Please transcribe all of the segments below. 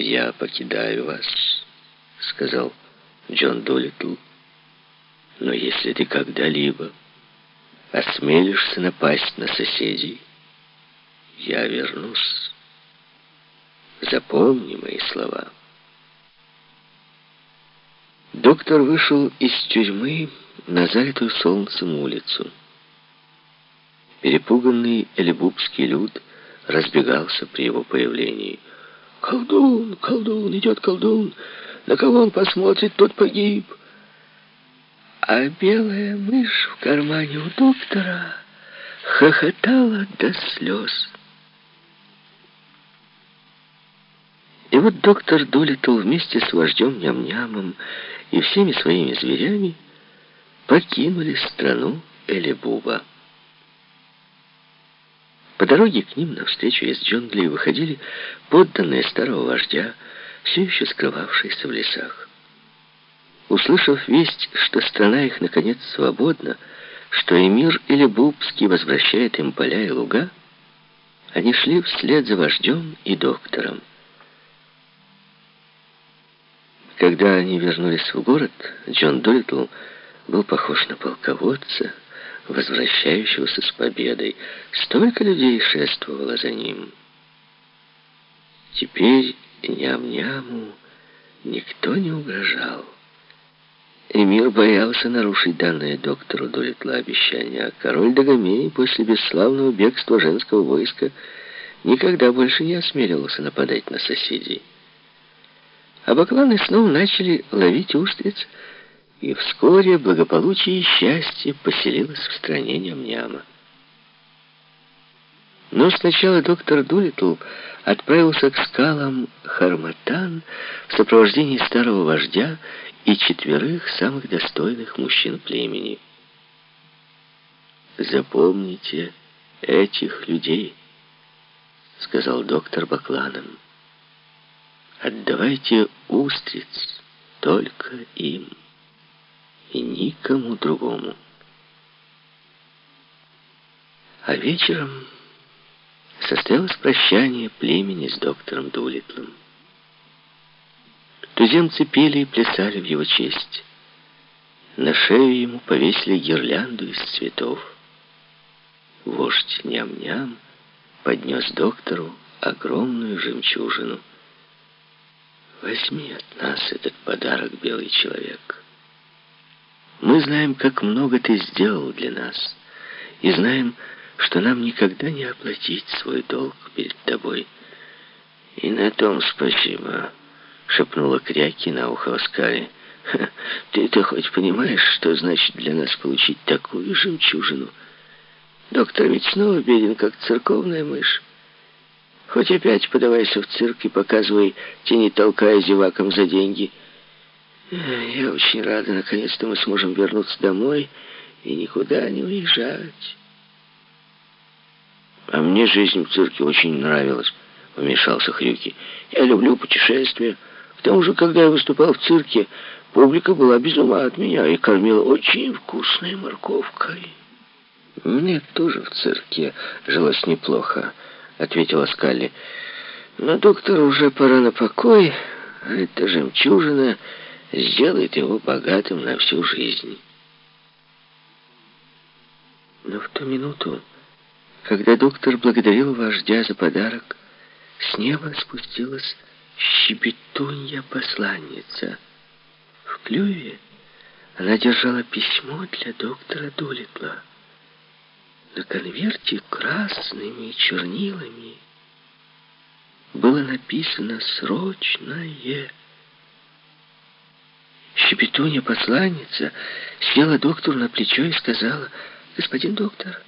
«Я покидаю вас», — сказал Джон Долитл. «Но если ты когда-либо осмелишься напасть на соседей, я вернусь. Запомни мои слова». Доктор вышел из тюрьмы на залитую солнцем улицу. Перепуганный элебубский люд разбегался при его появлении. «Колдун! Колдун! Идет колдун! На кого он посмотрит, тот погиб!» А белая мышь в кармане у доктора хохотала до слез. И вот доктор Долитл вместе с вождем Ням-Нямом и всеми своими зверями покинули страну Элебуба. По дороге к ним навстречу из джунглей выходили подданные старого вождя, все еще скрывавшиеся в лесах. Услышав весть, что страна их наконец свободна, что эмир Элебубский возвращает им поля и луга, они шли вслед за вождем и доктором. Когда они вернулись в город, Джон Долитл был похож на полководца, возвращающегося с победой. Столько людей шествовало за ним. Теперь ням-няму никто не угрожал. Эмир боялся нарушить данное доктору Долитла обещание, а король Дагомей после бесславного бегства женского войска никогда больше не осмеливался нападать на соседей. А бакланы снова начали ловить устриц, и вскоре благополучие и счастье поселилось в стране Ням-Няма. Но сначала доктор Дулитл отправился к скалам Харматан в сопровождении старого вождя и четверых самых достойных мужчин племени. «Запомните этих людей», — сказал доктор Бакланам. Отдавайте устриц только им и никому другому. А вечером состоялось прощание племени с доктором Дулитлом. Туземцы пели и плясали в его честь. На шею ему повесили гирлянду из цветов. Вождь ням-ням поднес доктору огромную жемчужину — Возьми от нас этот подарок, белый человек. Знаем, как много ты сделал для нас, и знаем, что нам никогда не оплатить свой долг перед тобой. И на том спасибо, шепнула Кряки на ухо Оскаре. Ты-то хоть понимаешь, что значит для нас получить такую жемчужину? Доктор ведь снова беден, как церковная мышь. Хоть опять подавайся в цирк и показывай, тени толкая зевакам за деньги. Я очень рада, наконец-то мы сможем вернуться домой и никуда не уезжать. А мне жизнь в цирке очень нравилась, вмешался Хрюки. Я люблю путешествия. К тому же, когда я выступал в цирке, публика была без ума от меня и кормила очень вкусной морковкой. Мне тоже в цирке жилось неплохо ответила Скалли. Но доктору уже пора на покой, а эта жемчужина сделает его богатым на всю жизнь. Но в ту минуту, когда доктор благодарил вождя за подарок, с неба спустилась щебетунья-посланница. В клюве она держала письмо для доктора Дулитла. На конверте красными чернилами было написано «Срочное». Щепетунья-посланница села доктору на плечо и сказала, «Господин доктор,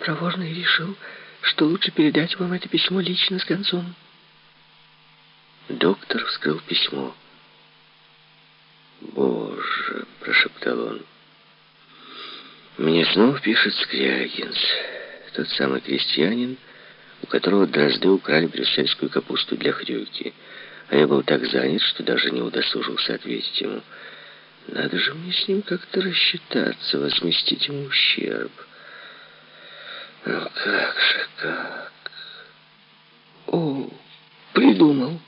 проворный решил, что лучше передать вам это письмо лично с концом». Доктор вскрыл письмо. «Боже!» — прошептал он. Мне снова пишет Скрягинс, тот самый крестьянин, у которого дрозды украли брюссельскую капусту для хрюки. А я был так занят, что даже не удосужился ответить ему. Надо же мне с ним как-то рассчитаться, возместить ему ущерб. Ну как же, как? О, придумал.